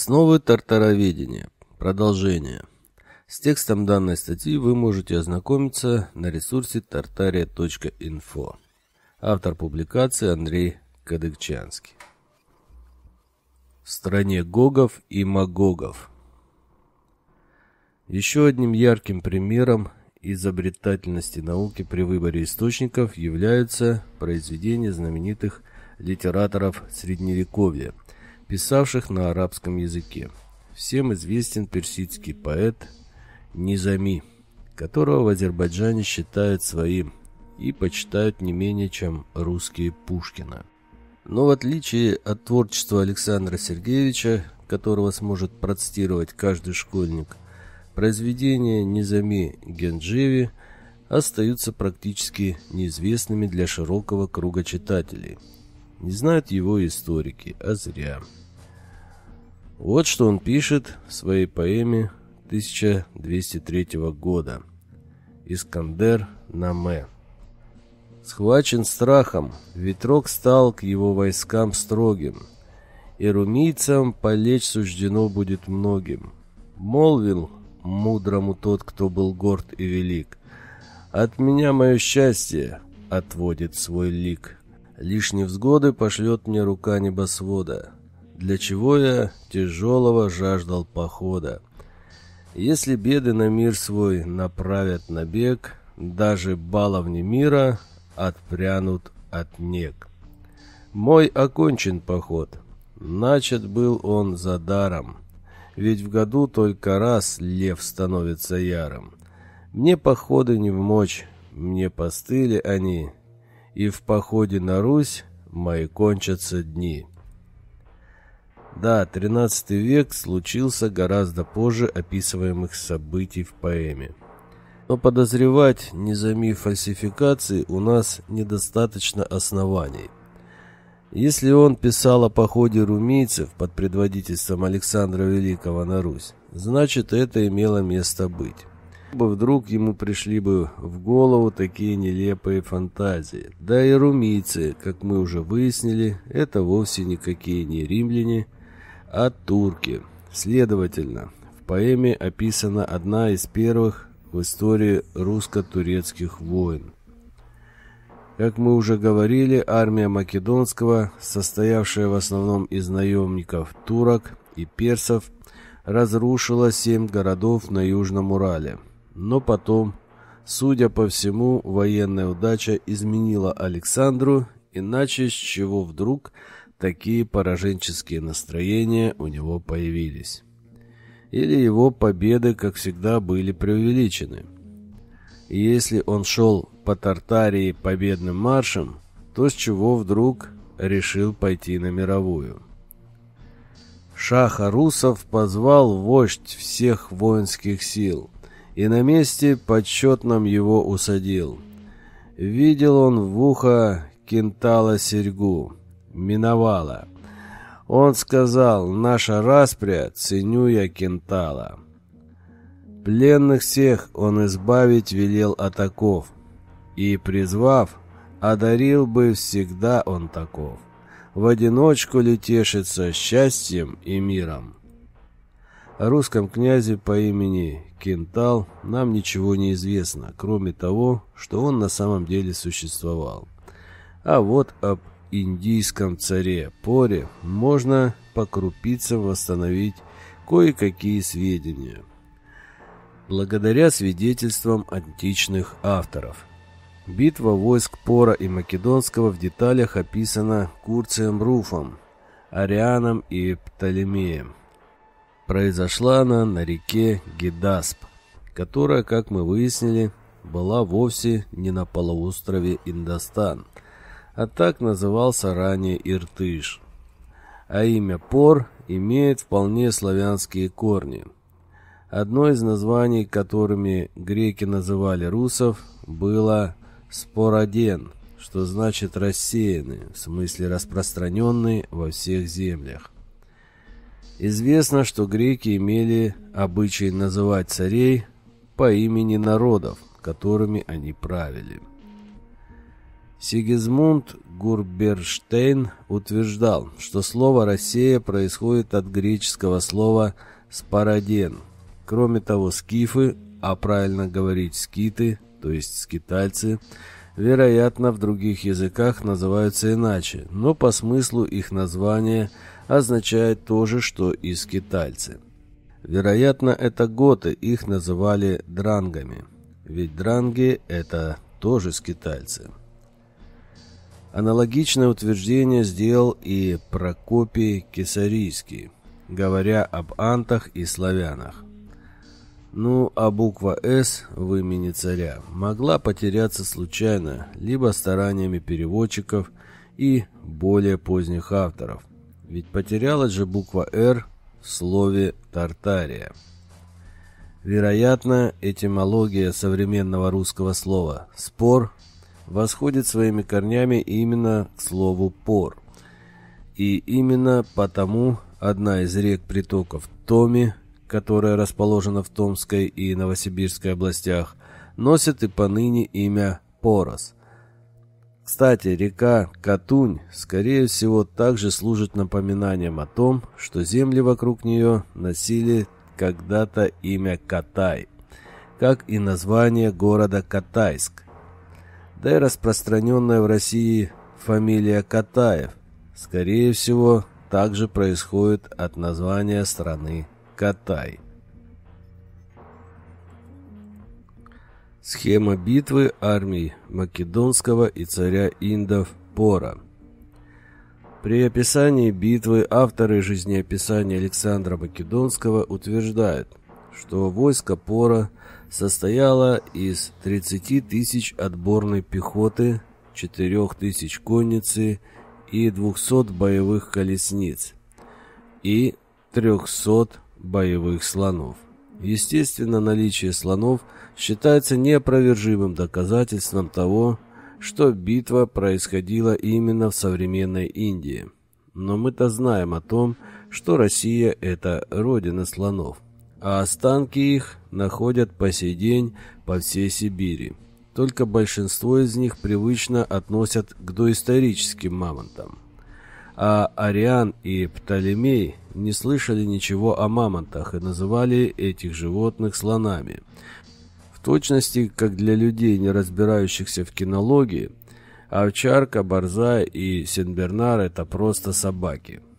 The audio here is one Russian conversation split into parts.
Основы тартароведения. Продолжение. С текстом данной статьи вы можете ознакомиться на ресурсе tartaria.info. Автор публикации Андрей Кадыкчанский. В стране Гогов и Магогов. Еще одним ярким примером изобретательности науки при выборе источников являются произведения знаменитых литераторов Средневековья – писавших на арабском языке. Всем известен персидский поэт Низами, которого в Азербайджане считают своим и почитают не менее, чем русские Пушкина. Но в отличие от творчества Александра Сергеевича, которого сможет процитировать каждый школьник, произведения Низами Генджеви остаются практически неизвестными для широкого круга читателей. Не знают его историки, а зря. Вот что он пишет в своей поэме 1203 года «Искандер Наме». Схвачен страхом, ветрок стал к его войскам строгим, и румийцам полечь суждено будет многим. Молвил мудрому тот, кто был горд и велик, «От меня мое счастье отводит свой лик, лишь невзгоды пошлет мне рука небосвода, для чего я тяжелого жаждал похода. Если беды на мир свой направят набег, даже баловни мира отпрянут от нег. Мой окончен поход, начат был он за даром, ведь в году только раз лев становится яром. Мне походы не в мочь, мне постыли они, и в походе на Русь мои кончатся дни». Да, XIII век случился гораздо позже описываемых событий в поэме. Но подозревать низами фальсификации у нас недостаточно оснований. Если он писал о походе румейцев под предводительством Александра Великого на Русь, значит это имело место быть. Бы вдруг ему пришли бы в голову такие нелепые фантазии. Да и румийцы, как мы уже выяснили, это вовсе никакие не римляне, а турки. Следовательно, в поэме описана одна из первых в истории русско-турецких войн. Как мы уже говорили, армия Македонского, состоявшая в основном из наемников турок и персов, разрушила семь городов на Южном Урале. Но потом, судя по всему, военная удача изменила Александру, иначе с чего вдруг такие пораженческие настроения у него появились. Или его победы, как всегда, были преувеличены. И если он шел по Тартарии победным маршем, то с чего вдруг решил пойти на мировую? Шах Арусов позвал вождь всех воинских сил и на месте почетном его усадил. Видел он в ухо кентала серьгу, миновала. Он сказал, наша распря, ценю я кентала. Пленных всех он избавить велел от оков, и, призвав, одарил бы всегда он таков. В одиночку ли счастьем и миром? О русском князе по имени Кентал нам ничего не известно, кроме того, что он на самом деле существовал. А вот об индийском царе Поре можно по крупицам восстановить кое-какие сведения. Благодаря свидетельствам античных авторов. Битва войск Пора и Македонского в деталях описана Курцием Руфом, Арианом и Птолемеем. Произошла она на реке Гидасп, которая, как мы выяснили, была вовсе не на полуострове Индостан – а так назывался ранее Иртыш. А имя Пор имеет вполне славянские корни. Одно из названий, которыми греки называли русов, было «спороден», что значит «рассеянный», в смысле «распространенный во всех землях». Известно, что греки имели обычай называть царей по имени народов, которыми они правили. Сигизмунд Гурберштейн утверждал, что слово «Россия» происходит от греческого слова «спароден». Кроме того, скифы, а правильно говорить скиты, то есть скитальцы, вероятно, в других языках называются иначе, но по смыслу их название означает то же, что и скитальцы. Вероятно, это готы, их называли дрангами, ведь дранги – это тоже скитальцы. Аналогичное утверждение сделал и Прокопий Кесарийский, говоря об антах и славянах. Ну, а буква «С» в имени царя могла потеряться случайно, либо стараниями переводчиков и более поздних авторов. Ведь потерялась же буква «Р» в слове «Тартария». Вероятно, этимология современного русского слова «спор» восходит своими корнями именно к слову «пор». И именно потому одна из рек притоков Томи, которая расположена в Томской и Новосибирской областях, носит и поныне имя Порос. Кстати, река Катунь, скорее всего, также служит напоминанием о том, что земли вокруг нее носили когда-то имя Катай, как и название города Катайск, да и распространенная в России фамилия Катаев, скорее всего, также происходит от названия страны Катай. Схема битвы армий Македонского и царя Индов Пора При описании битвы авторы жизнеописания Александра Македонского утверждают, что войско Пора состояла из 30 тысяч отборной пехоты, 4 тысяч конницы и 200 боевых колесниц и 300 боевых слонов. Естественно, наличие слонов считается неопровержимым доказательством того, что битва происходила именно в современной Индии. Но мы-то знаем о том, что Россия – это родина слонов а останки их находят по сей день по всей Сибири. Только большинство из них привычно относят к доисторическим мамонтам. А Ариан и Птолемей не слышали ничего о мамонтах и называли этих животных слонами. В точности, как для людей, не разбирающихся в кинологии, овчарка, борзая и сенбернар – это просто собаки –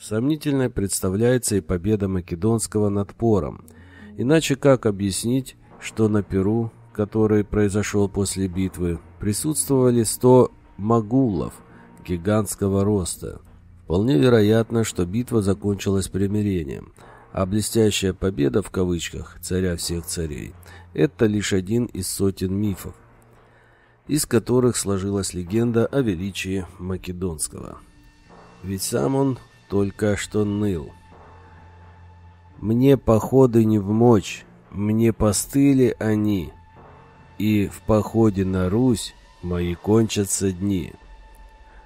Сомнительной представляется и победа Македонского над Пором. Иначе как объяснить, что на Перу, который произошел после битвы, присутствовали 100 магулов гигантского роста? Вполне вероятно, что битва закончилась примирением, а блестящая победа в кавычках «царя всех царей» — это лишь один из сотен мифов, из которых сложилась легенда о величии Македонского. Ведь сам он только что ныл. Мне походы не в мочь, мне постыли они, и в походе на Русь мои кончатся дни.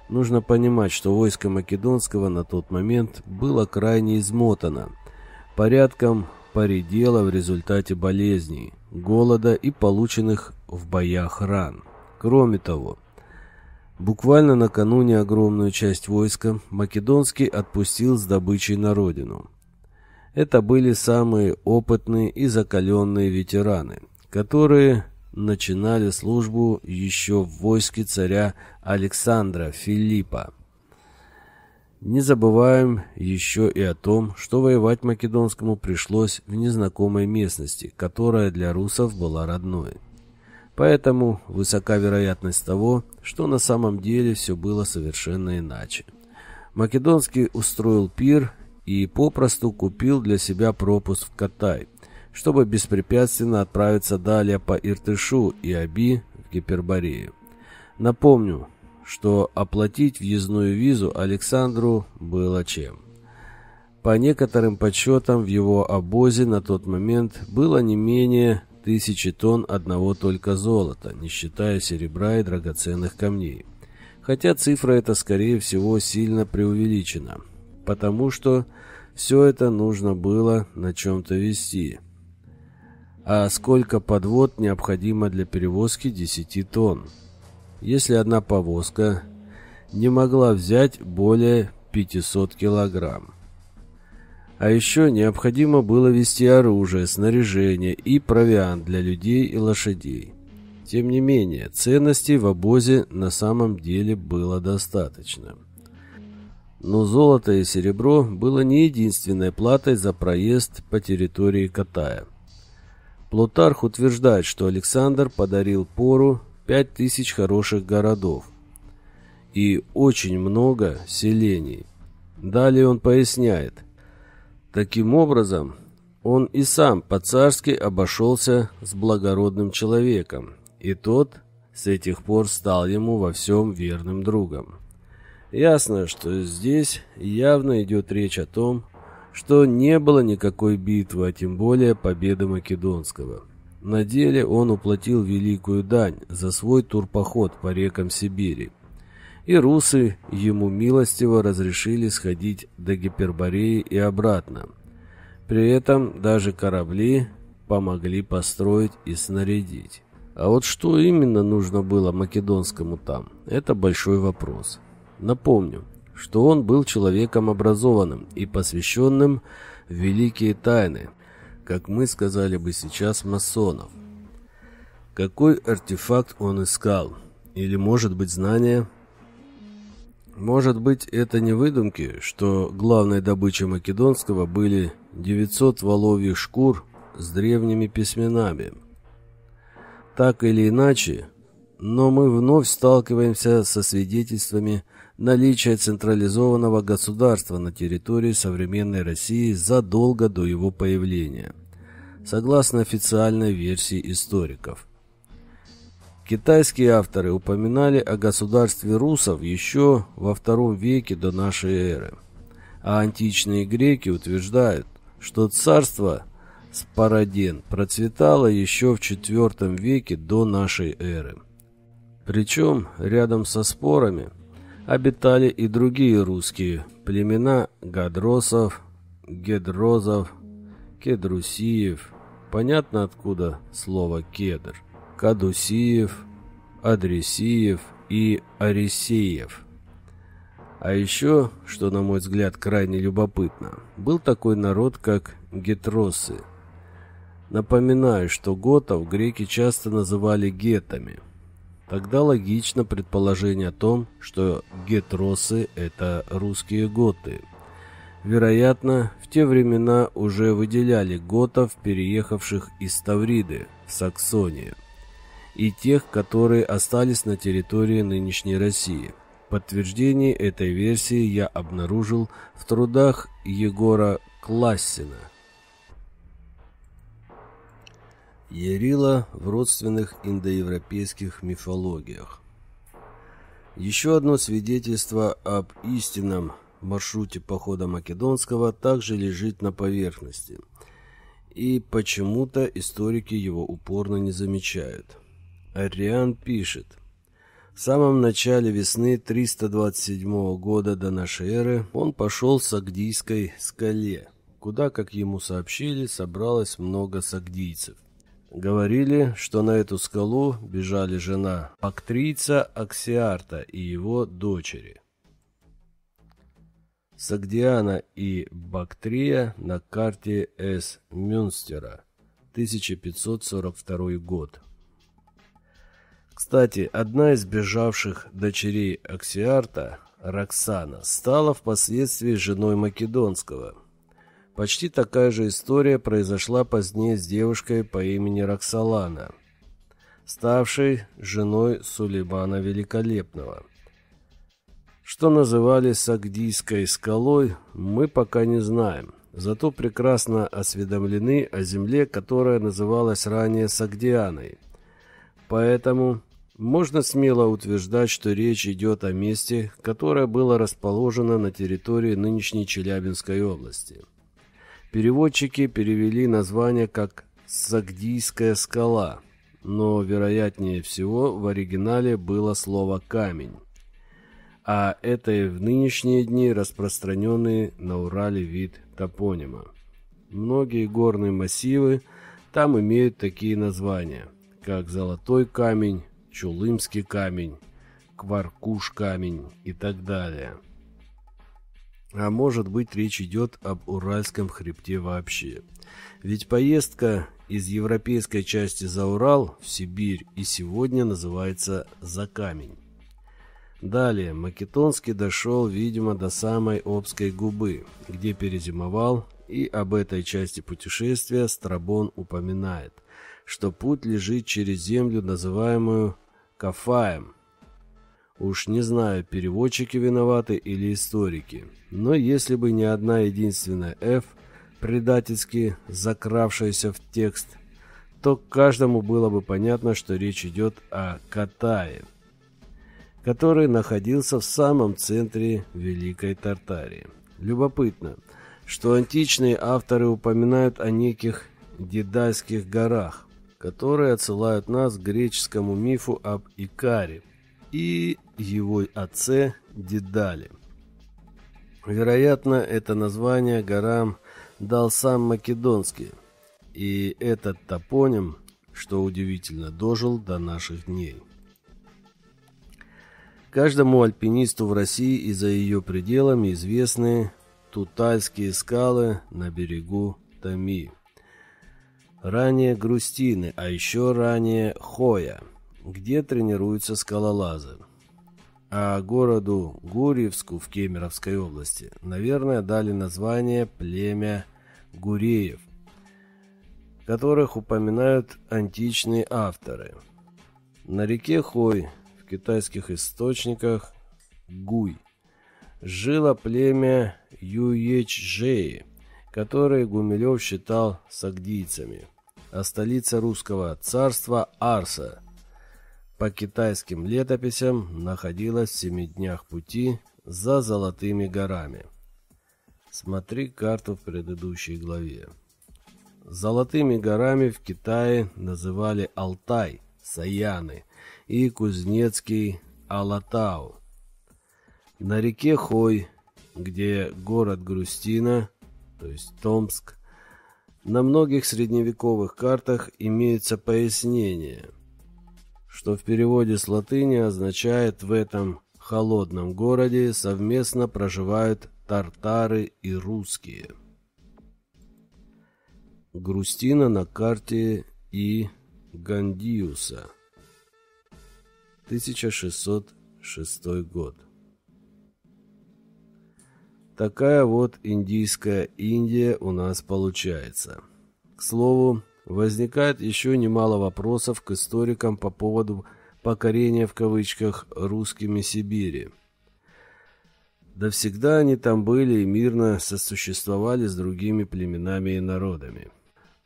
Нужно понимать, что войско Македонского на тот момент было крайне измотано, порядком поредело в результате болезней, голода и полученных в боях ран. Кроме того, Буквально накануне огромную часть войска Македонский отпустил с добычей на родину. Это были самые опытные и закаленные ветераны, которые начинали службу еще в войске царя Александра Филиппа. Не забываем еще и о том, что воевать Македонскому пришлось в незнакомой местности, которая для русов была родной. Поэтому высока вероятность того, что на самом деле все было совершенно иначе. Македонский устроил пир и попросту купил для себя пропуск в Катай, чтобы беспрепятственно отправиться далее по Иртышу и Аби в Гиперборею. Напомню, что оплатить въездную визу Александру было чем. По некоторым подсчетам в его обозе на тот момент было не менее тысячи тонн одного только золота, не считая серебра и драгоценных камней. Хотя цифра эта, скорее всего, сильно преувеличена, потому что все это нужно было на чем-то вести. А сколько подвод необходимо для перевозки 10 тонн? если одна повозка не могла взять более 500 килограмм. А еще необходимо было вести оружие, снаряжение и провиант для людей и лошадей. Тем не менее, ценностей в обозе на самом деле было достаточно. Но золото и серебро было не единственной платой за проезд по территории Катая. Плутарх утверждает, что Александр подарил Пору пять тысяч хороших городов и очень много селений. Далее он поясняет. Таким образом, он и сам по-царски обошелся с благородным человеком, и тот с этих пор стал ему во всем верным другом. Ясно, что здесь явно идет речь о том, что не было никакой битвы, а тем более победы Македонского. На деле он уплатил великую дань за свой турпоход по рекам Сибири. И русы ему милостиво разрешили сходить до Гипербореи и обратно. При этом даже корабли помогли построить и снарядить. А вот что именно нужно было македонскому там, это большой вопрос. Напомню, что он был человеком образованным и посвященным в великие тайны, как мы сказали бы сейчас масонов. Какой артефакт он искал? Или, может быть, знания? Может быть, это не выдумки, что главной добычей Македонского были 900 воловьих шкур с древними письменами – так или иначе, но мы вновь сталкиваемся со свидетельствами наличия централизованного государства на территории современной России задолго до его появления, согласно официальной версии историков. Китайские авторы упоминали о государстве русов еще во втором веке до нашей эры, а античные греки утверждают, что царство – Спараден процветала еще в IV веке до нашей эры. Причем рядом со спорами обитали и другие русские племена гадросов, гедрозов, кедрусиев, понятно откуда слово кедр, кадусиев, адресиев и арисеев. А еще, что на мой взгляд крайне любопытно, был такой народ, как гетросы – Напоминаю, что готов греки часто называли гетами. Тогда логично предположение о том, что гетросы – это русские готы. Вероятно, в те времена уже выделяли готов, переехавших из Тавриды в Саксонию, и тех, которые остались на территории нынешней России. Подтверждение этой версии я обнаружил в трудах Егора Классина – Ярила в родственных индоевропейских мифологиях. Еще одно свидетельство об истинном маршруте похода Македонского также лежит на поверхности, и почему-то историки его упорно не замечают. Ариан пишет, в самом начале весны 327 года до нашей эры он пошел с Агдийской скале, куда, как ему сообщили, собралось много сагдийцев. Говорили, что на эту скалу бежали жена Актрийца Аксиарта и его дочери. Сагдиана и Бактрия на карте С. Мюнстера, 1542 год. Кстати, одна из бежавших дочерей Аксиарта, Роксана, стала впоследствии женой Македонского – Почти такая же история произошла позднее с девушкой по имени Роксолана, ставшей женой Сулеймана Великолепного. Что называли Сагдийской скалой, мы пока не знаем, зато прекрасно осведомлены о земле, которая называлась ранее Сагдианой. Поэтому можно смело утверждать, что речь идет о месте, которое было расположено на территории нынешней Челябинской области. Переводчики перевели название как «Сагдийская скала», но, вероятнее всего, в оригинале было слово «камень». А это и в нынешние дни распространенный на Урале вид топонима. Многие горные массивы там имеют такие названия, как Золотой камень, Чулымский камень, Кваркуш камень и так далее. А может быть речь идет об Уральском хребте вообще. Ведь поездка из европейской части за Урал в Сибирь и сегодня называется «За камень». Далее Македонский дошел, видимо, до самой Обской губы, где перезимовал, и об этой части путешествия Страбон упоминает, что путь лежит через землю, называемую Кафаем. Уж не знаю, переводчики виноваты или историки, но если бы не одна единственная «Ф», предательски закравшаяся в текст, то каждому было бы понятно, что речь идет о Катае, который находился в самом центре Великой Тартарии. Любопытно, что античные авторы упоминают о неких Дедальских горах, которые отсылают нас к греческому мифу об Икаре и его отце Дедале. Вероятно, это название горам дал сам Македонский, и этот топоним, что удивительно, дожил до наших дней. Каждому альпинисту в России и за ее пределами известны Тутальские скалы на берегу Томи. Ранее Грустины, а еще ранее Хоя, где тренируются скалолазы. А городу Гурьевску в Кемеровской области, наверное, дали название племя Гуреев, которых упоминают античные авторы. На реке Хой в китайских источниках Гуй жило племя Юечжеи, которые Гумилев считал сагдийцами, столица русского царства Арса по китайским летописям находилась в семи днях пути за Золотыми горами. Смотри карту в предыдущей главе. Золотыми горами в Китае называли Алтай, Саяны и Кузнецкий Алатау. На реке Хой, где город Грустина, то есть Томск, на многих средневековых картах имеется пояснение, что в переводе с латыни означает в этом холодном городе совместно проживают тартары и русские. Грустина на карте И. Гандиуса. 1606 год. Такая вот индийская Индия у нас получается. К слову, возникает еще немало вопросов к историкам по поводу покорения в кавычках русскими Сибири. Да всегда они там были и мирно сосуществовали с другими племенами и народами.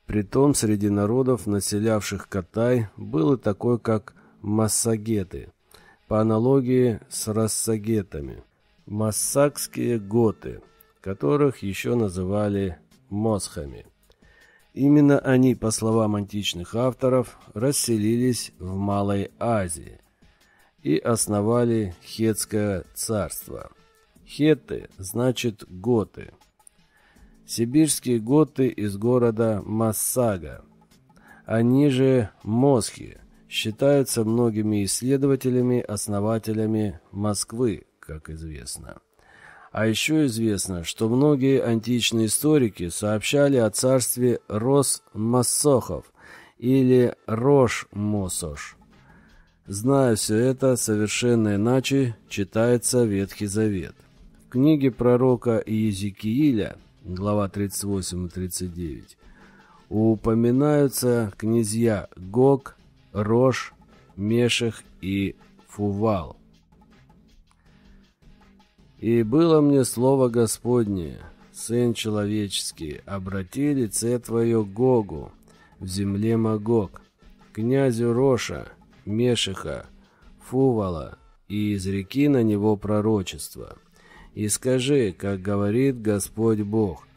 Притом среди народов, населявших Катай, был и такой, как массагеты, по аналогии с рассагетами – массакские готы, которых еще называли мосхами. Именно они, по словам античных авторов, расселились в Малой Азии и основали Хетское царство. Хеты значит готы. Сибирские готы из города Массага. Они же мосхи считаются многими исследователями основателями Москвы, как известно. А еще известно, что многие античные историки сообщали о царстве Рос-Массохов или Рош-Мосош. Зная все это, совершенно иначе читается Ветхий Завет. В книге пророка Иезекииля, глава 38 и 39, упоминаются князья Гог, Рош, Мешех и Фувал. И было мне слово Господне, Сын человеческий, обрати лице Твое Гогу, в земле Магог, князю Роша, Мешиха, Фувала, и изреки на него пророчество. И скажи, как говорит Господь Бог,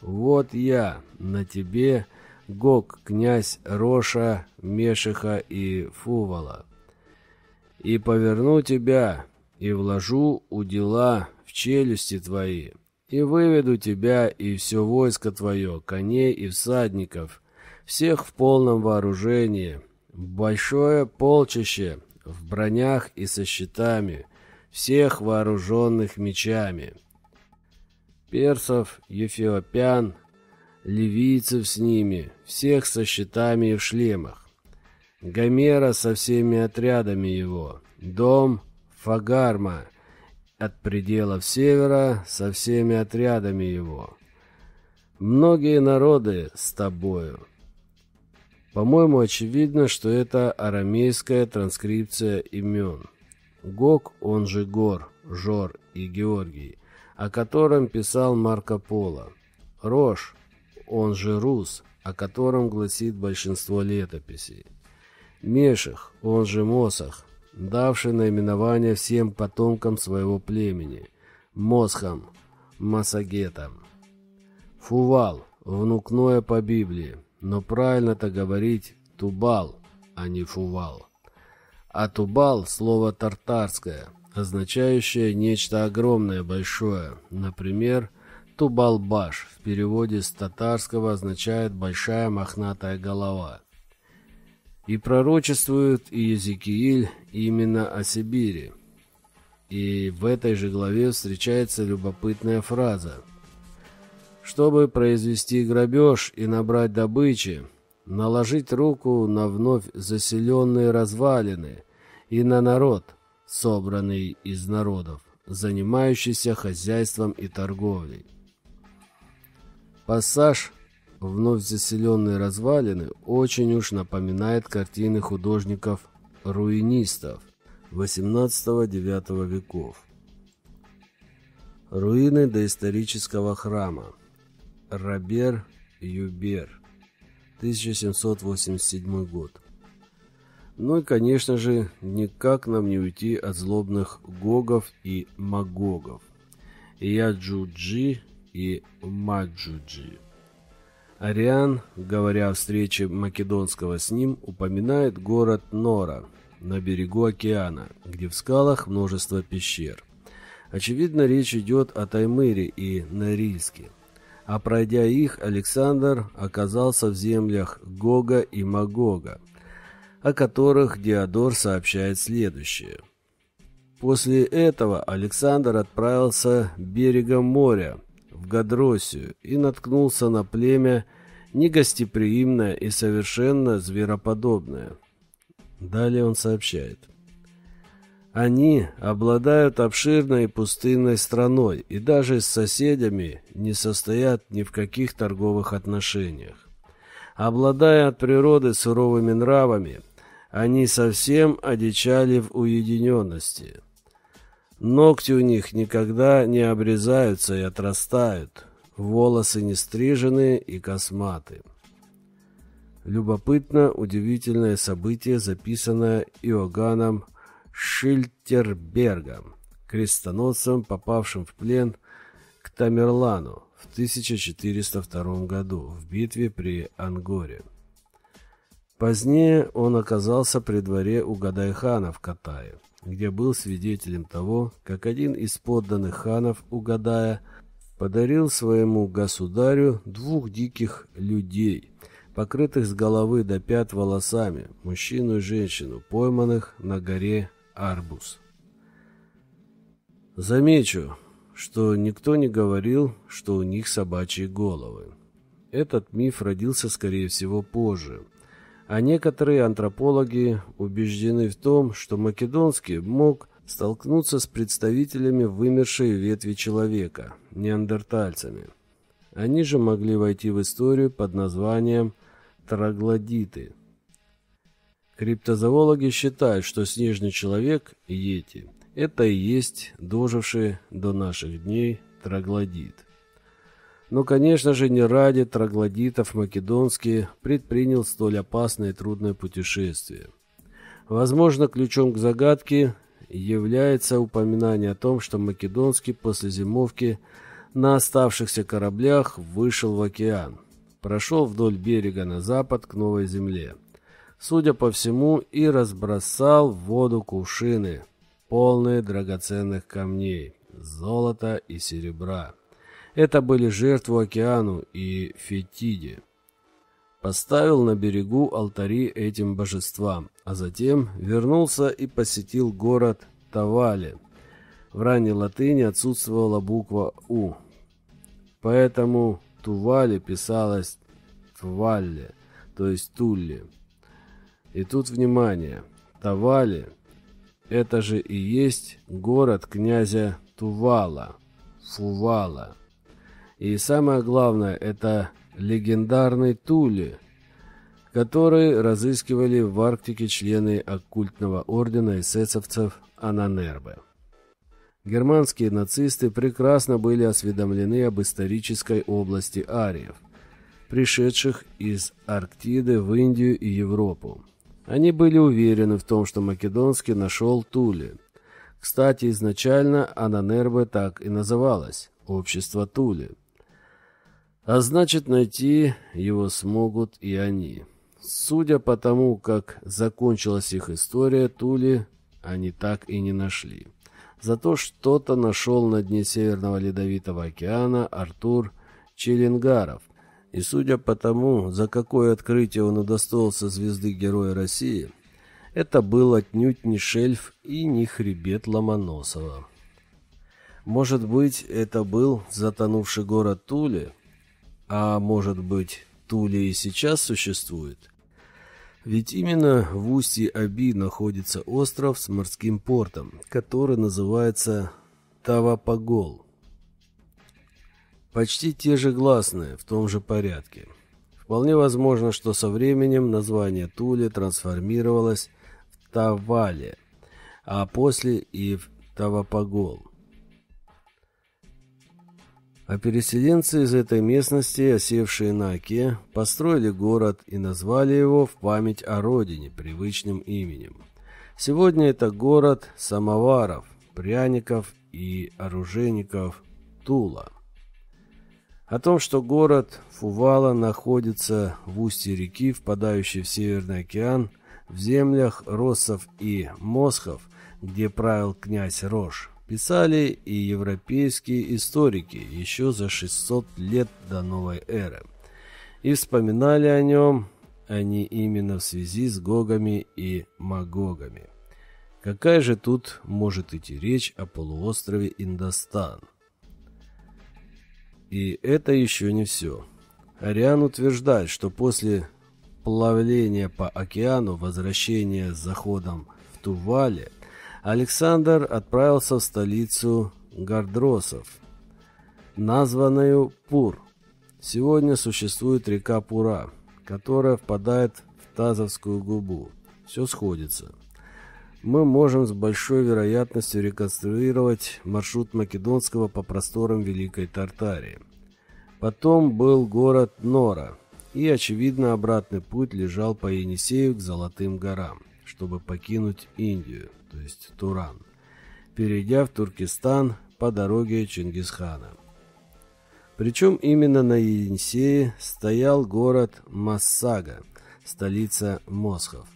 вот я на тебе, Гог, князь Роша, Мешиха и Фувала, и поверну тебя, и вложу у дела в челюсти твои, и выведу тебя и все войско твое, коней и всадников, всех в полном вооружении, большое полчище в бронях и со щитами, всех вооруженных мечами. Персов, ефиопян, ливийцев с ними, всех со щитами и в шлемах. Гомера со всеми отрядами его, дом Фагарма от пределов севера со всеми отрядами его. Многие народы с тобою. По-моему, очевидно, что это арамейская транскрипция имен. Гог, он же Гор, Жор и Георгий, о котором писал Марко Поло. Рош, он же Рус, о котором гласит большинство летописей. Меших, он же Мосах, давший наименование всем потомкам своего племени, Мосхам, Масагетам. Фувал, внук Ноя по Библии, но правильно-то говорить Тубал, а не Фувал. А Тубал – слово тартарское, означающее нечто огромное, большое. Например, Тубалбаш в переводе с татарского означает «большая мохнатая голова». И пророчествует и Езекииль именно о Сибири. И в этой же главе встречается любопытная фраза. Чтобы произвести грабеж и набрать добычи, наложить руку на вновь заселенные развалины и на народ, собранный из народов, занимающийся хозяйством и торговлей. Пассаж вновь заселенные развалины очень уж напоминает картины художников-руинистов XVIII-IX веков. Руины доисторического храма. Робер Юбер 1787 год. Ну и, конечно же, никак нам не уйти от злобных гогов и магогов. Яджуджи и Маджуджи. Ариан, говоря о встрече Македонского с ним, упоминает город Нора на берегу океана, где в скалах множество пещер. Очевидно, речь идет о Таймыре и Норильске а пройдя их, Александр оказался в землях Гога и Магога, о которых Диодор сообщает следующее. После этого Александр отправился берегом моря в Гадросию и наткнулся на племя негостеприимное и совершенно звероподобное. Далее он сообщает. Они обладают обширной пустынной страной и даже с соседями не состоят ни в каких торговых отношениях. Обладая от природы суровыми нравами, они совсем одичали в уединенности. Ногти у них никогда не обрезаются и отрастают, волосы не стрижены и косматы. Любопытно удивительное событие, записанное Иоганном Шильтербергом, крестоносцем, попавшим в плен к Тамерлану в 1402 году в битве при Ангоре. Позднее он оказался при дворе у Гадайхана в Катае, где был свидетелем того, как один из подданных ханов Угадая подарил своему государю двух диких людей – покрытых с головы до пят волосами, мужчину и женщину, пойманных на горе Арбус. Замечу, что никто не говорил, что у них собачьи головы. Этот миф родился, скорее всего, позже, а некоторые антропологи убеждены в том, что Македонский мог столкнуться с представителями вымершей ветви человека, неандертальцами. Они же могли войти в историю под названием троглодиты – Криптозоологи считают, что снежный человек, Йети, это и есть доживший до наших дней троглодит. Но, конечно же, не ради троглодитов Македонский предпринял столь опасное и трудное путешествие. Возможно, ключом к загадке является упоминание о том, что Македонский после зимовки на оставшихся кораблях вышел в океан, прошел вдоль берега на запад к Новой Земле – судя по всему, и разбросал в воду кувшины, полные драгоценных камней, золота и серебра. Это были жертвы океану и Фетиде. поставил на берегу алтари этим божествам, а затем вернулся и посетил город Тавали. В ранней латыни отсутствовала буква «У», поэтому Тували писалось Твалле, то есть Тулли. И тут внимание, Тавали – это же и есть город князя Тувала, Фувала. И самое главное, это легендарный Тули, который разыскивали в Арктике члены оккультного ордена эсэсовцев Ананербе. Германские нацисты прекрасно были осведомлены об исторической области ариев, пришедших из Арктиды в Индию и Европу. Они были уверены в том, что Македонский нашел Тули. Кстати, изначально Ананербе так и называлась – Общество Тули. А значит, найти его смогут и они. Судя по тому, как закончилась их история, Тули они так и не нашли. Зато что-то нашел на дне Северного Ледовитого океана Артур Челенгаров. И судя по тому, за какое открытие он удостоился звезды Героя России, это был отнюдь не шельф и не хребет Ломоносова. Может быть, это был затонувший город Туле, а может быть, Туле и сейчас существует? Ведь именно в устье Аби находится остров с морским портом, который называется Тавапагол. Почти те же гласные, в том же порядке. Вполне возможно, что со временем название Туле трансформировалось в Тавале, а после и в Тавапагол. А переселенцы из этой местности, осевшие на Оке, построили город и назвали его в память о родине привычным именем. Сегодня это город самоваров, пряников и оружейников Тула. О том, что город Фувала находится в устье реки, впадающей в Северный океан, в землях Россов и Мосхов, где правил князь Рош, писали и европейские историки еще за 600 лет до новой эры. И вспоминали о нем они именно в связи с Гогами и Магогами. Какая же тут может идти речь о полуострове Индостан? И это еще не все. Ариан утверждает, что после плавления по океану, возвращения с заходом в Тувале – Александр отправился в столицу Гардросов, названную Пур. Сегодня существует река Пура, которая впадает в Тазовскую губу. Все сходится. Мы можем с большой вероятностью реконструировать маршрут Македонского по просторам Великой Тартарии. Потом был город Нора, и, очевидно, обратный путь лежал по Енисею к Золотым горам, чтобы покинуть Индию то есть Туран, перейдя в Туркестан по дороге Чингисхана. Причем именно на Енисее стоял город Массага, столица Мосхов.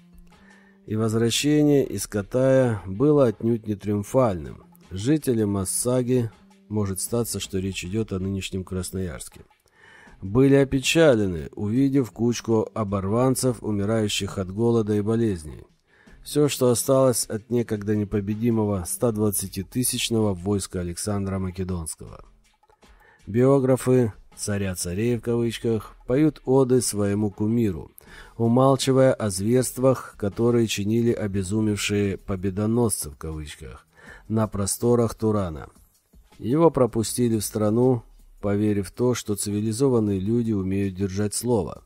И возвращение из Катая было отнюдь не триумфальным. Жители Массаги, может статься, что речь идет о нынешнем Красноярске, были опечалены, увидев кучку оборванцев, умирающих от голода и болезней. Все, что осталось от некогда непобедимого 120-тысячного войска Александра Македонского. Биографы «царя царей» в кавычках поют оды своему кумиру, умалчивая о зверствах, которые чинили обезумевшие «победоносцы» в кавычках на просторах Турана. Его пропустили в страну, поверив в то, что цивилизованные люди умеют держать слово –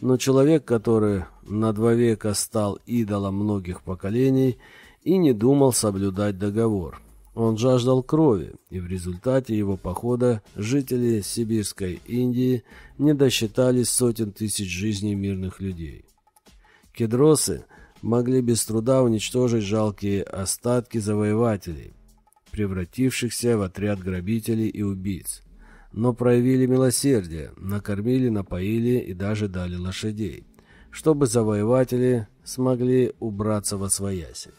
но человек, который на два века стал идолом многих поколений и не думал соблюдать договор. Он жаждал крови, и в результате его похода жители Сибирской Индии не досчитались сотен тысяч жизней мирных людей. Кедросы могли без труда уничтожить жалкие остатки завоевателей, превратившихся в отряд грабителей и убийц но проявили милосердие, накормили, напоили и даже дали лошадей, чтобы завоеватели смогли убраться во свояси.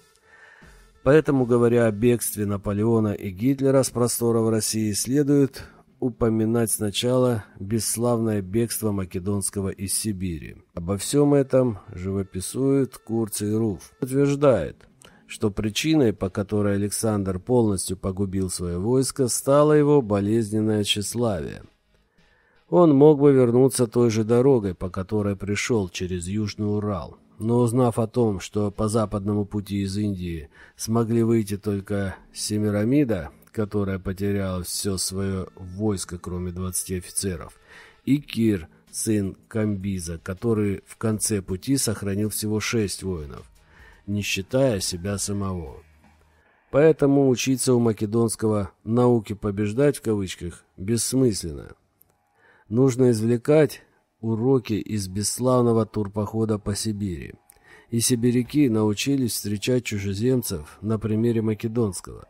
Поэтому, говоря о бегстве Наполеона и Гитлера с просторов России, следует упоминать сначала бесславное бегство Македонского из Сибири. Обо всем этом живописует Курций Руф. Утверждает, что причиной, по которой Александр полностью погубил свое войско, стало его болезненное тщеславие. Он мог бы вернуться той же дорогой, по которой пришел через Южный Урал. Но узнав о том, что по западному пути из Индии смогли выйти только Семирамида, которая потеряла все свое войско, кроме 20 офицеров, и Кир, сын Камбиза, который в конце пути сохранил всего шесть воинов, не считая себя самого. Поэтому учиться у македонского «науки побеждать» в кавычках бессмысленно. Нужно извлекать уроки из бесславного турпохода по Сибири. И сибиряки научились встречать чужеземцев на примере македонского.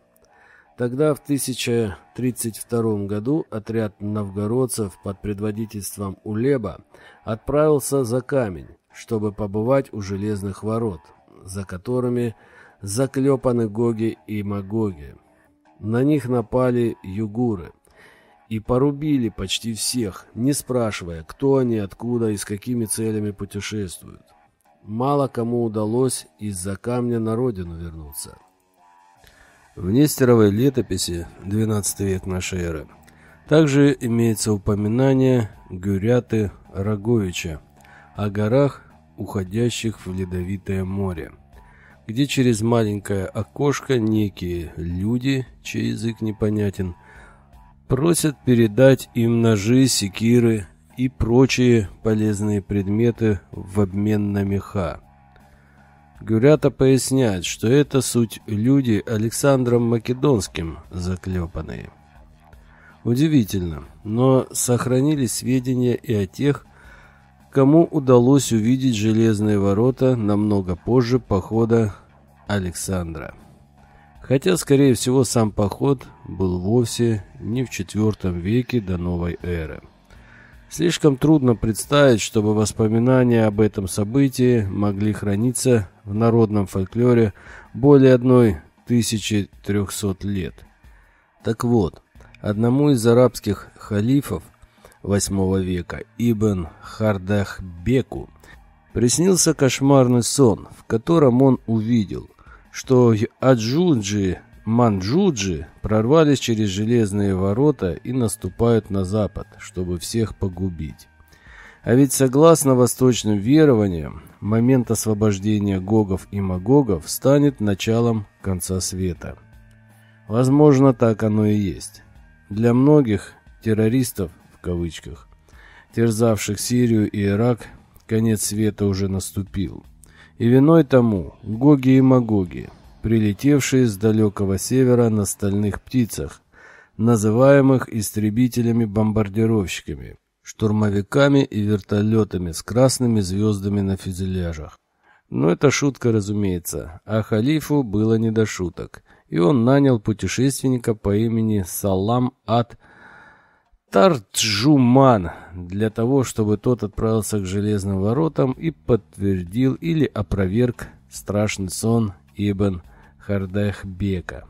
Тогда, в 1032 году, отряд новгородцев под предводительством Улеба отправился за камень, чтобы побывать у железных ворот, за которыми заклепаны Гоги и Магоги. На них напали югуры и порубили почти всех, не спрашивая, кто они, откуда и с какими целями путешествуют. Мало кому удалось из-за камня на родину вернуться. В Нестеровой летописи XII век нашей эры также имеется упоминание Гюряты Роговича о горах, уходящих в Ледовитое море, где через маленькое окошко некие люди, чей язык непонятен, просят передать им ножи, секиры и прочие полезные предметы в обмен на меха. Гюрята поясняет, что это суть люди Александром Македонским заклепанные. Удивительно, но сохранились сведения и о тех, кому удалось увидеть железные ворота намного позже похода Александра. Хотя, скорее всего, сам поход был вовсе не в IV веке до новой эры. Слишком трудно представить, чтобы воспоминания об этом событии могли храниться в народном фольклоре более одной тысячи трехсот лет. Так вот, одному из арабских халифов VIII века, Ибн Хардахбеку, приснился кошмарный сон, в котором он увидел, что Аджуджи и Маджуджи прорвались через железные ворота и наступают на запад, чтобы всех погубить. А ведь согласно восточным верованиям, момент освобождения Гогов и Магогов станет началом конца света. Возможно, так оно и есть. Для многих террористов, кавычках, терзавших Сирию и Ирак, конец света уже наступил. И виной тому Гоги и Магоги – прилетевшие с далекого севера на стальных птицах, называемых истребителями-бомбардировщиками, штурмовиками и вертолетами с красными звездами на фюзеляжах. Но это шутка, разумеется, а халифу было не до шуток, и он нанял путешественника по имени Салам ад Тарджуман для того, чтобы тот отправился к железным воротам и подтвердил или опроверг страшный сон Ибн Хардахбека.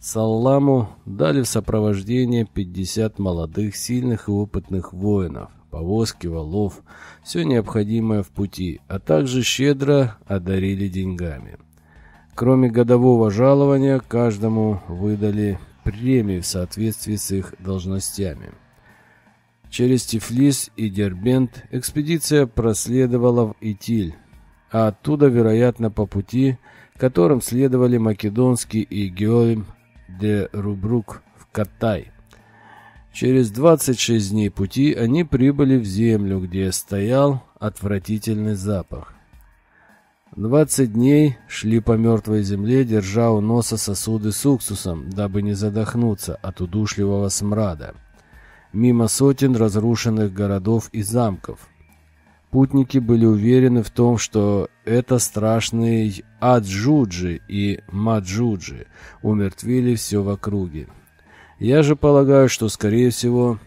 Салламу дали в сопровождение 50 молодых, сильных и опытных воинов, повозки, валов, все необходимое в пути, а также щедро одарили деньгами. Кроме годового жалования, каждому выдали премии в соответствии с их должностями. Через Тифлис и Дербент экспедиция проследовала в Итиль, а оттуда, вероятно, по пути – которым следовали Македонский и Геоим де Рубрук в Катай. Через 26 дней пути они прибыли в землю, где стоял отвратительный запах. 20 дней шли по мертвой земле, держа у носа сосуды с уксусом, дабы не задохнуться от удушливого смрада. Мимо сотен разрушенных городов и замков, Путники были уверены в том, что это страшные Аджуджи и Маджуджи умертвили все в округе. Я же полагаю, что, скорее всего,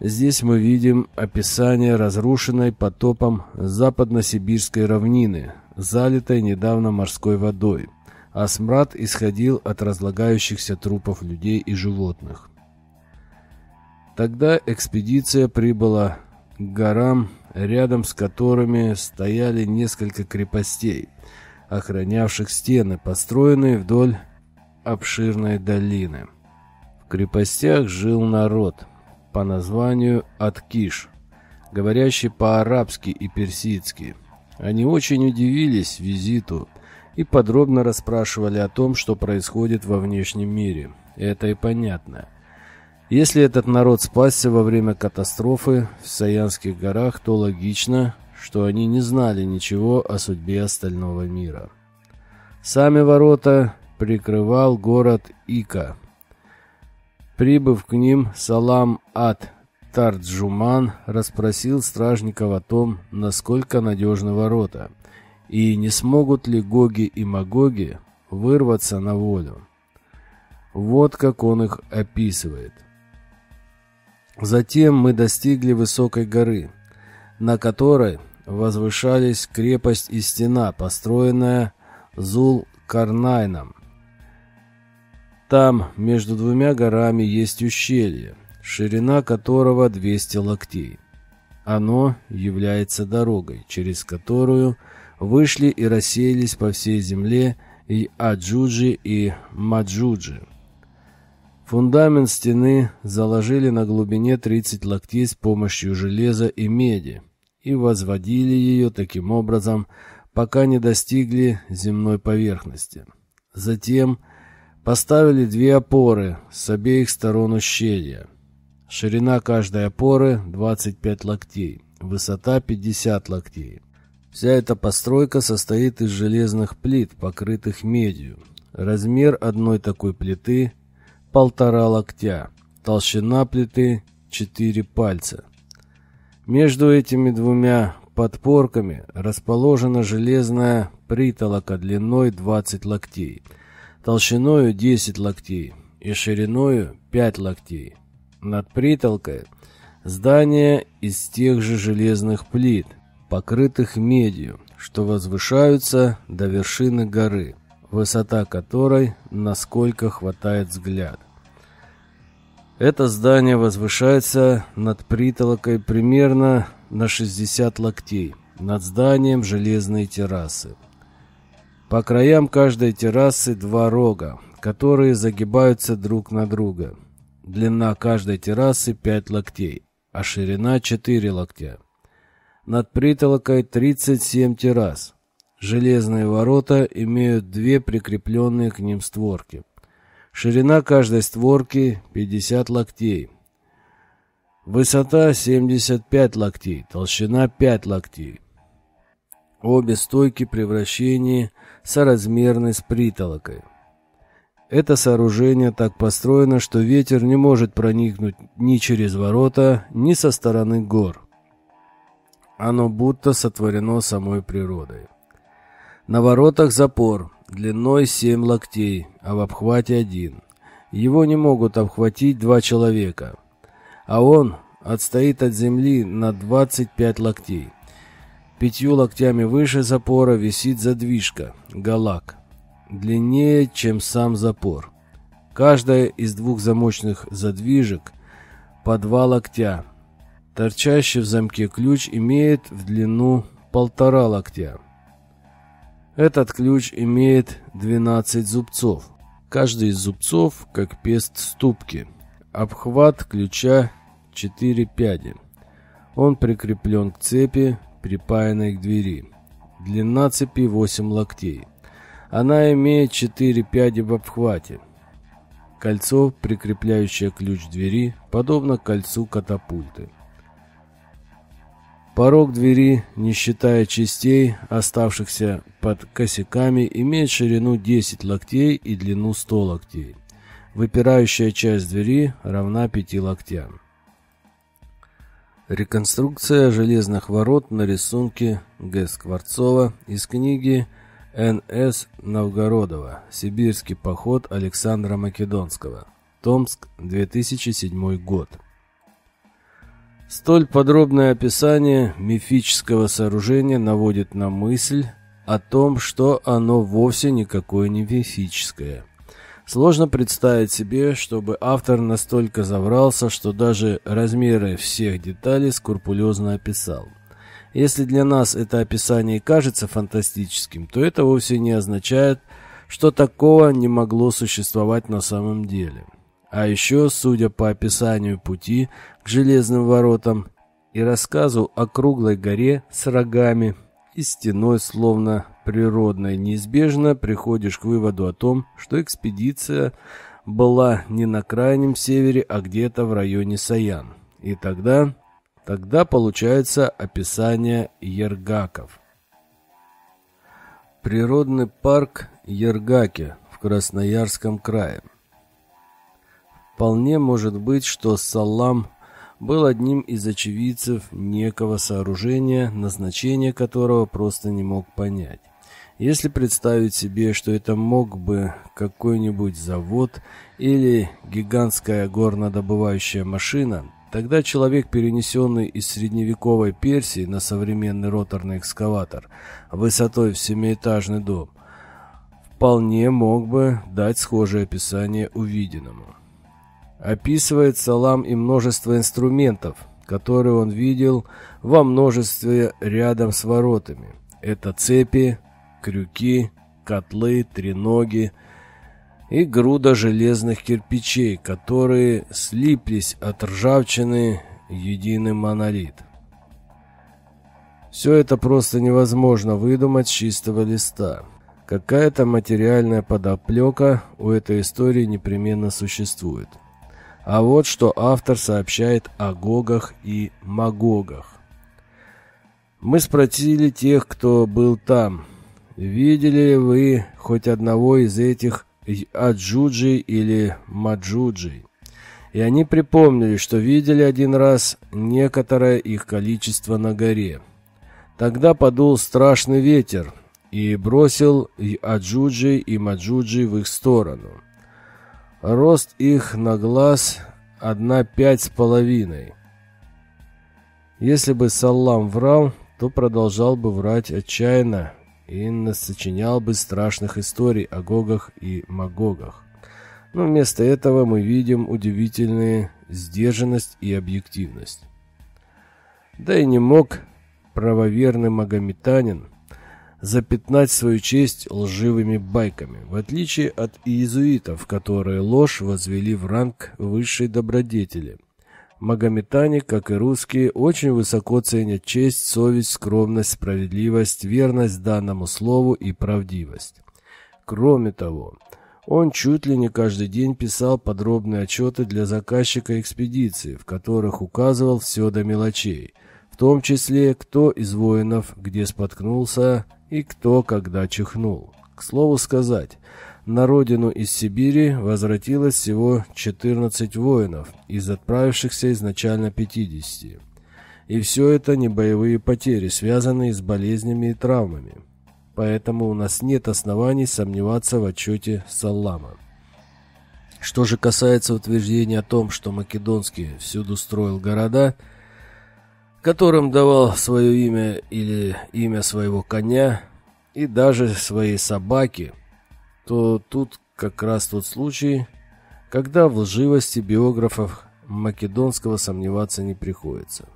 здесь мы видим описание разрушенной потопом западно-сибирской равнины, залитой недавно морской водой, а смрад исходил от разлагающихся трупов людей и животных. Тогда экспедиция прибыла к горам, рядом с которыми стояли несколько крепостей, охранявших стены, построенные вдоль обширной долины. В крепостях жил народ по названию Аткиш, говорящий по-арабски и персидски. Они очень удивились визиту и подробно расспрашивали о том, что происходит во внешнем мире. Это и понятно. Если этот народ спасся во время катастрофы в Саянских горах, то логично, что они не знали ничего о судьбе остального мира. Сами ворота прикрывал город Ика. Прибыв к ним, Салам ад Тарджуман расспросил стражников о том, насколько надежны ворота, и не смогут ли Гоги и Магоги вырваться на волю. Вот как он их описывает. Затем мы достигли высокой горы, на которой возвышались крепость и стена, построенная Зул-Карнайном. Там, между двумя горами, есть ущелье, ширина которого 200 локтей. Оно является дорогой, через которую вышли и рассеялись по всей земле и Аджуджи и Маджуджи. Фундамент стены заложили на глубине 30 локтей с помощью железа и меди и возводили ее таким образом, пока не достигли земной поверхности. Затем поставили две опоры с обеих сторон ущелья. Ширина каждой опоры 25 локтей, высота 50 локтей. Вся эта постройка состоит из железных плит, покрытых медью. Размер одной такой плиты полтора локтя, толщина плиты 4 пальца. Между этими двумя подпорками расположена железная притолока длиной 20 локтей, толщиной 10 локтей и шириной 5 локтей. Над притолкой здание из тех же железных плит, покрытых медью, что возвышаются до вершины горы, высота которой насколько хватает взгляд. Это здание возвышается над притолокой примерно на 60 локтей. Над зданием железные террасы. По краям каждой террасы два рога, которые загибаются друг на друга. Длина каждой террасы 5 локтей, а ширина 4 локтя. Над притолокой 37 террас. Железные ворота имеют две прикрепленные к ним створки. Ширина каждой створки 50 локтей. Высота 75 локтей, толщина 5 локтей. Обе стойки превращения соразмерны с притолокой. Это сооружение так построено, что ветер не может проникнуть ни через ворота, ни со стороны гор. Оно будто сотворено самой природой. На воротах запор, длиной 7 локтей, а в обхвате один. Его не могут обхватить два человека, а он отстоит от земли на 25 локтей. Пятью локтями выше запора висит задвижка, галак, длиннее, чем сам запор. Каждая из двух замочных задвижек по два локтя. Торчащий в замке ключ имеет в длину полтора локтя. Этот ключ имеет 12 зубцов. Каждый из зубцов как пест ступки. Обхват ключа 4 пяди. Он прикреплен к цепи, припаянной к двери. Длина цепи 8 локтей. Она имеет 4 пяди в обхвате. Кольцо, прикрепляющее ключ двери, подобно кольцу катапульты. Порог двери, не считая частей, оставшихся под косяками, имеет ширину 10 локтей и длину 100 локтей. Выпирающая часть двери равна 5 локтям. Реконструкция железных ворот на рисунке Г. Скворцова из книги Н.С. Новгородова «Сибирский поход Александра Македонского». Томск, 2007 год. Столь подробное описание мифического сооружения наводит на мысль о том, что оно вовсе никакое не мифическое. Сложно представить себе, чтобы автор настолько заврался, что даже размеры всех деталей скрупулезно описал. Если для нас это описание кажется фантастическим, то это вовсе не означает, что такого не могло существовать на самом деле. А еще, судя по описанию пути к железным воротам и рассказу о круглой горе с рогами и стеной, словно природной, неизбежно приходишь к выводу о том, что экспедиция была не на крайнем севере, а где-то в районе Саян. И тогда, тогда получается описание Ергаков. Природный парк Ергаки в Красноярском крае. Вполне может быть, что Салам был одним из очевидцев некого сооружения, назначение которого просто не мог понять. Если представить себе, что это мог бы какой-нибудь завод или гигантская горнодобывающая машина, тогда человек, перенесенный из средневековой Персии на современный роторный экскаватор высотой в семиэтажный дом, вполне мог бы дать схожее описание увиденному. Описывает Салам и множество инструментов, которые он видел во множестве рядом с воротами. Это цепи, крюки, котлы, треноги и груда железных кирпичей, которые слиплись от ржавчины единый монолит. Все это просто невозможно выдумать с чистого листа. Какая-то материальная подоплека у этой истории непременно существует. А вот что автор сообщает о Гогах и Магогах. Мы спросили тех, кто был там, видели ли вы хоть одного из этих Аджуджи или Маджуджи? И они припомнили, что видели один раз некоторое их количество на горе. Тогда подул страшный ветер и бросил Аджуджи и Маджуджи в их сторону. Рост их на глаз одна пять с половиной. Если бы Саллам врал, то продолжал бы врать отчаянно и насочинял бы страшных историй о Гогах и Магогах. Но вместо этого мы видим удивительную сдержанность и объективность. Да и не мог правоверный магометанин запятнать свою честь лживыми байками, в отличие от иезуитов, которые ложь возвели в ранг высшей добродетели. Магометане, как и русские, очень высоко ценят честь, совесть, скромность, справедливость, верность данному слову и правдивость. Кроме того, он чуть ли не каждый день писал подробные отчеты для заказчика экспедиции, в которых указывал все до мелочей, в том числе, кто из воинов где споткнулся, и кто когда чихнул. К слову сказать, на родину из Сибири возвратилось всего 14 воинов из отправившихся изначально 50. И все это не боевые потери, связанные с болезнями и травмами. Поэтому у нас нет оснований сомневаться в отчете Саллама. Что же касается утверждения о том, что Македонский всюду строил города – которым давал свое имя или имя своего коня и даже своей собаки, то тут как раз тот случай, когда в лживости биографов Македонского сомневаться не приходится.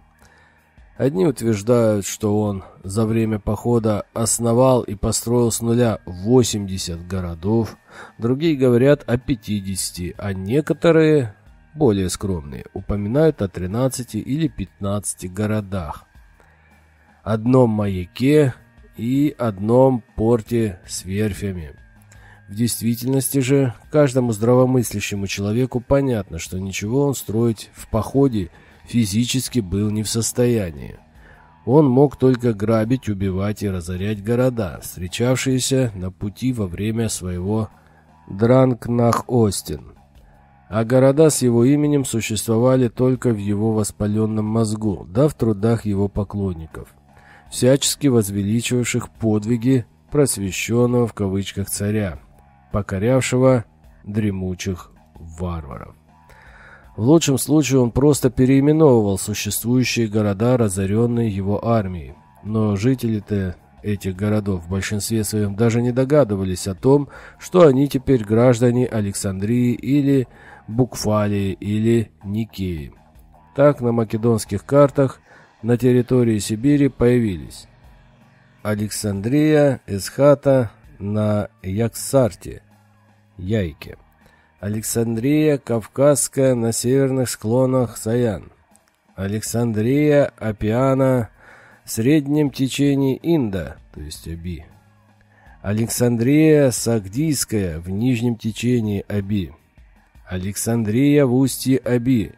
Одни утверждают, что он за время похода основал и построил с нуля 80 городов, другие говорят о 50, а некоторые более скромные, упоминают о 13 или 15 городах, одном маяке и одном порте с верфями. В действительности же, каждому здравомыслящему человеку понятно, что ничего он строить в походе физически был не в состоянии. Он мог только грабить, убивать и разорять города, встречавшиеся на пути во время своего Дранкнах-Остин а города с его именем существовали только в его воспаленном мозгу, да в трудах его поклонников, всячески возвеличивавших подвиги просвещенного в кавычках царя, покорявшего дремучих варваров. В лучшем случае он просто переименовывал существующие города, разоренные его армией, но жители-то этих городов в большинстве своем даже не догадывались о том, что они теперь граждане Александрии или Букфалии или Никеи. Так на македонских картах на территории Сибири появились Александрия, Эсхата на Яксарте, Яйке. Александрия Кавказская на северных склонах Саян. Александрия Апиана в среднем течении Инда, то есть Аби. Александрия Сагдийская в нижнем течении Аби. Александрия в устье Аби,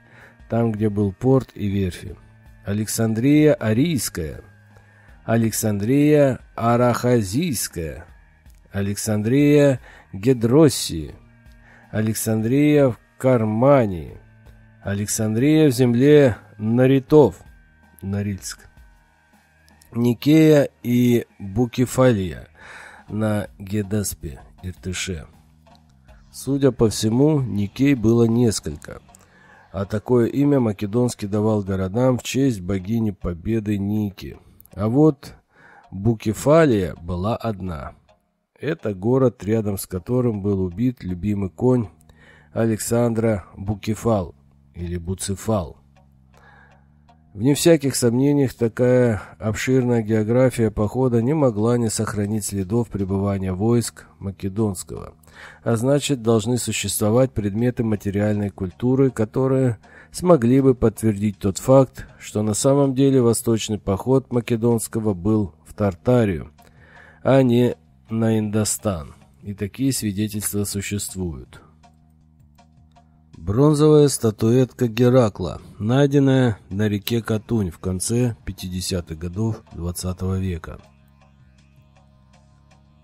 там, где был порт и верфи. Александрия Арийская. Александрия Арахазийская. Александрия Гедроссии. Александрия в Кармании, Александрия в земле Наритов, Норильск, Никея и Букефалия на Гедаспе, Иртыше. Судя по всему, Никей было несколько, а такое имя Македонский давал городам в честь богини победы Ники. А вот Букефалия была одна – это город, рядом с которым был убит любимый конь Александра Букефал или Буцефал. Вне всяких сомнений, такая обширная география похода не могла не сохранить следов пребывания войск Македонского, а значит, должны существовать предметы материальной культуры, которые смогли бы подтвердить тот факт, что на самом деле восточный поход Македонского был в Тартарию, а не на Индостан, и такие свидетельства существуют. Бронзовая статуэтка Геракла, найденная на реке Катунь в конце 50-х годов XX -го века.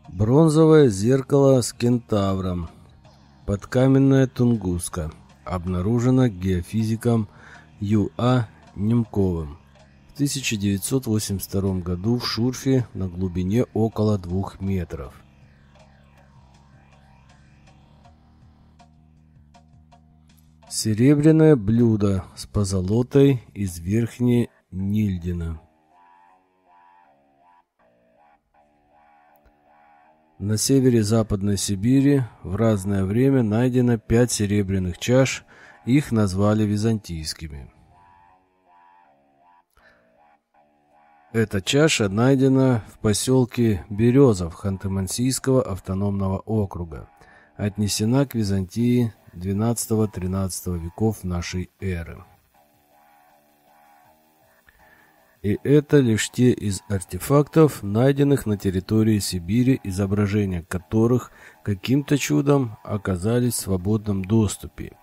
Бронзовое зеркало с кентавром, подкаменная Тунгуска, обнаружено геофизиком Ю.А. Немковым. 1982 году в Шурфе на глубине около двух метров. Серебряное блюдо с позолотой из Верхней Нильдина. На севере Западной Сибири в разное время найдено пять серебряных чаш, их назвали византийскими. Эта чаша найдена в поселке Березов Ханты-Мансийского автономного округа. Отнесена к Византии XII-XIII веков нашей эры. И это лишь те из артефактов, найденных на территории Сибири, изображения которых каким-то чудом оказались в свободном доступе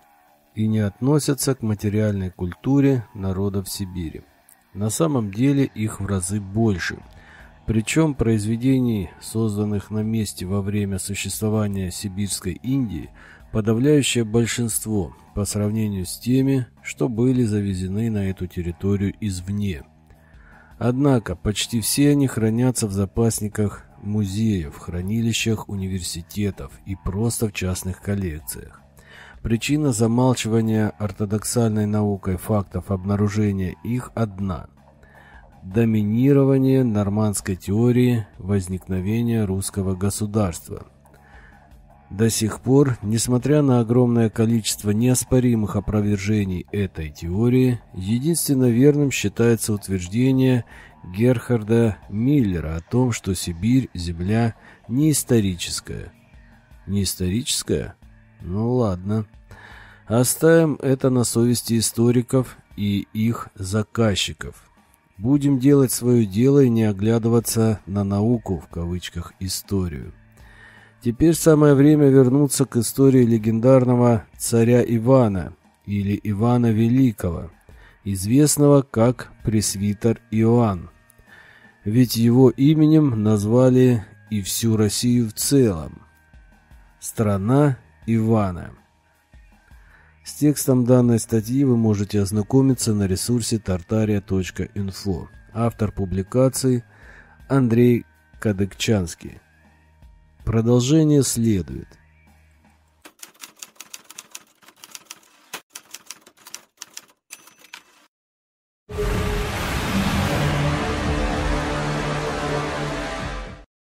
и не относятся к материальной культуре народов Сибири. На самом деле их в разы больше. Причем произведений, созданных на месте во время существования Сибирской Индии, подавляющее большинство по сравнению с теми, что были завезены на эту территорию извне. Однако почти все они хранятся в запасниках музеев, хранилищах университетов и просто в частных коллекциях. Причина замалчивания ортодоксальной наукой фактов обнаружения их одна – доминирование нормандской теории возникновения русского государства. До сих пор, несмотря на огромное количество неоспоримых опровержений этой теории, единственно верным считается утверждение Герхарда Миллера о том, что Сибирь – земля не историческая. Не историческая? Ну ладно. Оставим это на совести историков и их заказчиков. Будем делать свое дело и не оглядываться на науку, в кавычках, историю. Теперь самое время вернуться к истории легендарного царя Ивана или Ивана Великого, известного как пресвитер Иоанн. Ведь его именем назвали и всю Россию в целом. Страна Ивана. С текстом данной статьи вы можете ознакомиться на ресурсе tartaria.info. Автор публикации Андрей Кадыкчанский. Продолжение следует.